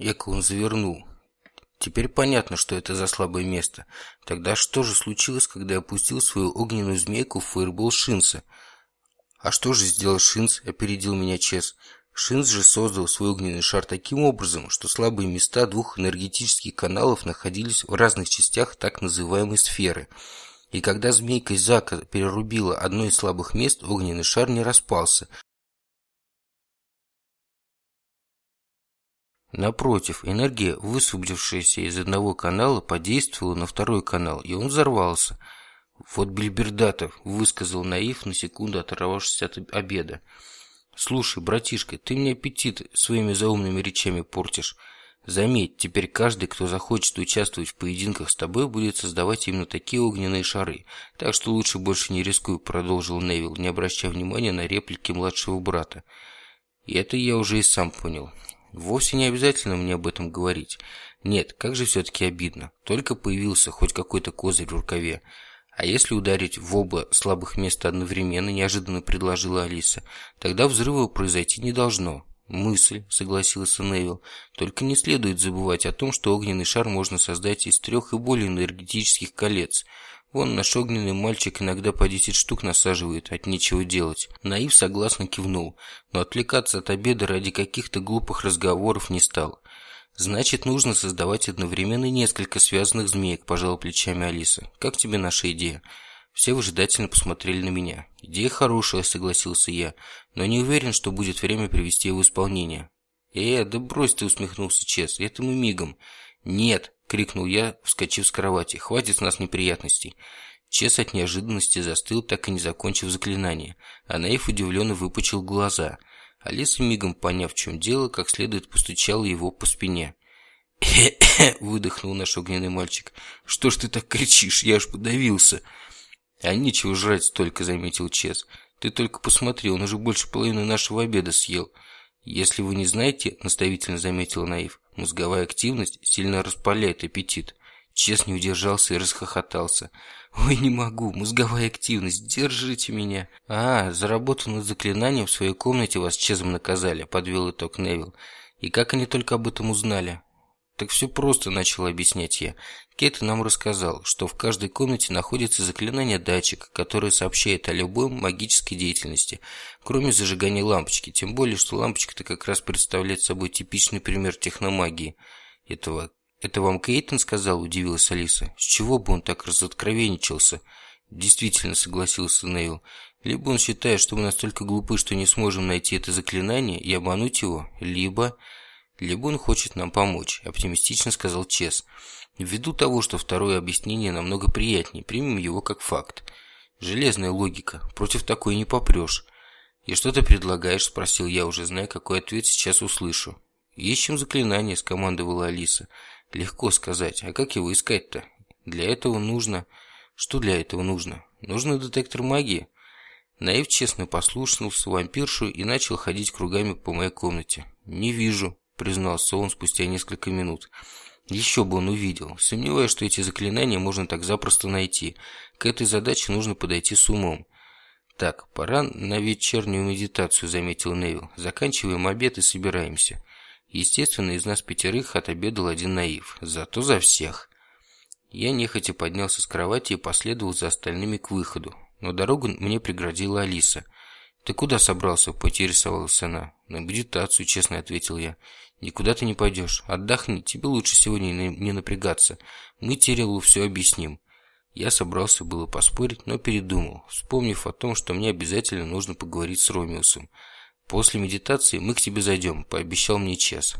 Эко он завернул. Теперь понятно, что это за слабое место. Тогда что же случилось, когда я опустил свою огненную змейку в фаербол Шинса? А что же сделал Шинс, опередил меня Чес. Шинс же создал свой огненный шар таким образом, что слабые места двух энергетических каналов находились в разных частях так называемой сферы. И когда змейка Зака перерубила одно из слабых мест, огненный шар не распался, Напротив, энергия, высвободившаяся из одного канала, подействовала на второй канал, и он взорвался. «Вот Бельбердатов», — высказал Наив, на секунду оторвавшись от обеда. «Слушай, братишка, ты мне аппетит своими заумными речами портишь. Заметь, теперь каждый, кто захочет участвовать в поединках с тобой, будет создавать именно такие огненные шары. Так что лучше больше не рискуй», — продолжил Невил, не обращая внимания на реплики младшего брата. И это я уже и сам понял. Вовсе не обязательно мне об этом говорить. Нет, как же все-таки обидно. Только появился хоть какой-то козырь в рукаве. А если ударить в оба слабых места одновременно, неожиданно предложила Алиса, тогда взрыва произойти не должно. Мысль, согласился Невил. Только не следует забывать о том, что огненный шар можно создать из трех и более энергетических колец – Вон наш огненный мальчик иногда по десять штук насаживает, от нечего делать. Наив согласно кивнул, но отвлекаться от обеда ради каких-то глупых разговоров не стал. Значит, нужно создавать одновременно несколько связанных змеек, пожала плечами Алиса. Как тебе наша идея? Все выжидательно посмотрели на меня. Идея хорошая, согласился я, но не уверен, что будет время привести ее в исполнение. Э, да брось ты, усмехнулся Чес, это мы мигом. Нет, крикнул я, вскочив с кровати. «Хватит с нас неприятностей!» Чес от неожиданности застыл, так и не закончив заклинание. А Наив удивленно выпучил глаза. Алиса, мигом поняв, в чем дело, как следует постучала его по спине. Выдохнул наш огненный мальчик. «Что ж ты так кричишь? Я аж подавился!» «А нечего жрать столько», – заметил Чес. «Ты только посмотри, он уже больше половины нашего обеда съел». «Если вы не знаете», – наставительно заметил Наив, – «мозговая активность сильно распаляет аппетит». Чес не удержался и расхохотался. «Ой, не могу, мозговая активность, держите меня!» «А, за работу над заклинанием в своей комнате вас Чезом наказали», – подвел итог Невил. «И как они только об этом узнали?» Так все просто, начал объяснять я. Кейт нам рассказал, что в каждой комнате находится заклинание-датчик, которое сообщает о любой магической деятельности, кроме зажигания лампочки, тем более, что лампочка-то как раз представляет собой типичный пример техномагии. Этого «Это вам Кейтон сказал?» – удивилась Алиса. «С чего бы он так разоткровенничался?» Действительно, согласился Нейл. Либо он считает, что мы настолько глупы, что не сможем найти это заклинание и обмануть его, либо... Либо он хочет нам помочь, оптимистично сказал Чес. Ввиду того, что второе объяснение намного приятнее, примем его как факт. Железная логика, против такой не попрешь. «И что ты предлагаешь?» – спросил я, уже зная, какой ответ сейчас услышу. «Ищем заклинание», – скомандовала Алиса. «Легко сказать. А как его искать-то? Для этого нужно...» «Что для этого нужно?» «Нужно детектор магии». Наив честно послушался вампиршу и начал ходить кругами по моей комнате. «Не вижу», признался он спустя несколько минут. Еще бы он увидел. Сомневаюсь, что эти заклинания можно так запросто найти. К этой задаче нужно подойти с умом. Так, пора на вечернюю медитацию, заметил Невил. Заканчиваем обед и собираемся. Естественно, из нас пятерых отобедал один наив. Зато за всех. Я нехотя поднялся с кровати и последовал за остальными к выходу. Но дорогу мне преградила Алиса. «Ты куда собрался?» – поинтересовалась она. «На медитацию», – честно ответил я. Никуда ты не пойдешь. Отдохни, тебе лучше сегодня не напрягаться. Мы Терелу все объясним. Я собрался было поспорить, но передумал, вспомнив о том, что мне обязательно нужно поговорить с Ромеусом. После медитации мы к тебе зайдем, пообещал мне Чес.